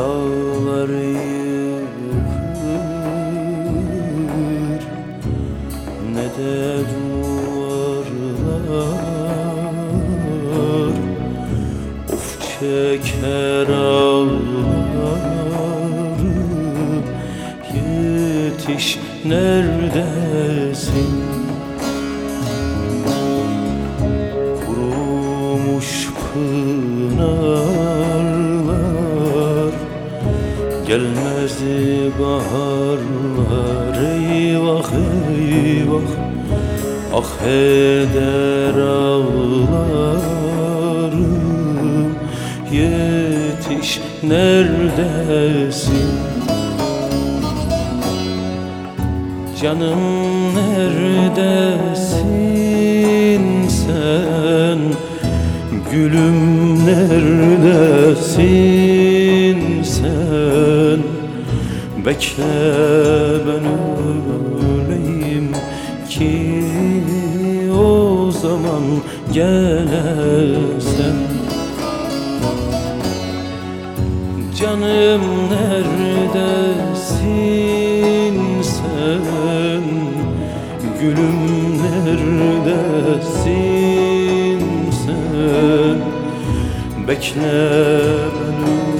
Ne dağlar yıkır Ne de duvarlar. Of çeker ağlarım Yetiş neredesin? Kurumuş pınarlar Gelmezdi baharlar Eyvah eyvah. Ah eder ağlarım Yetiş neredesin? Canım neredesin sen? Gülüm neredesin Bekle ben öleyim ki o zaman gelesen Canım neredesin sen? Gülüm neredesin sen? Bekle ben öleyim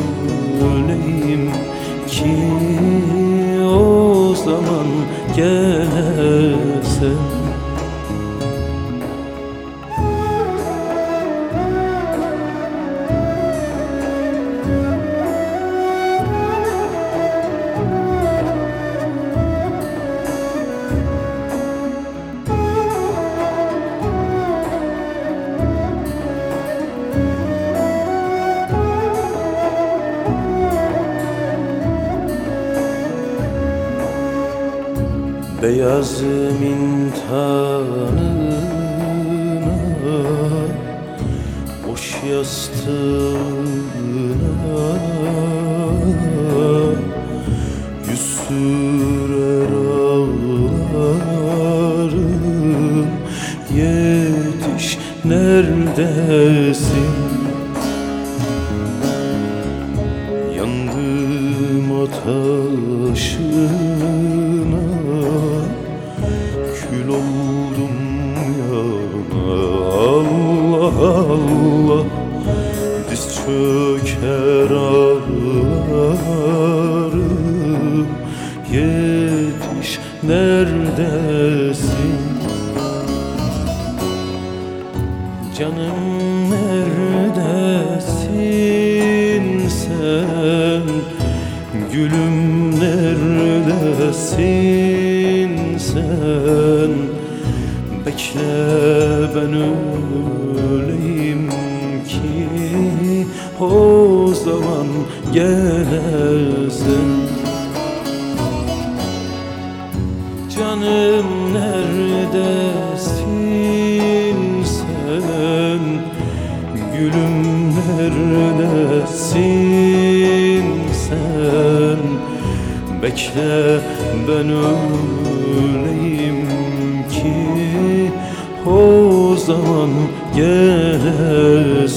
Beyaz mintanına Boş yastığına Yüz sürer ağlarım. Yetiş neredesin? Yandım ateşine oldum yana Allah Allah. Diz çöker ağlarım Yetiş neredesin? Canım neredesin sen? Gülüm neredesin sen Bekle ben öleyim ki O zaman gelesin Canım neredesin sen? Gülüm neredesin sen? Bekle ben öleyim O zaman gelesen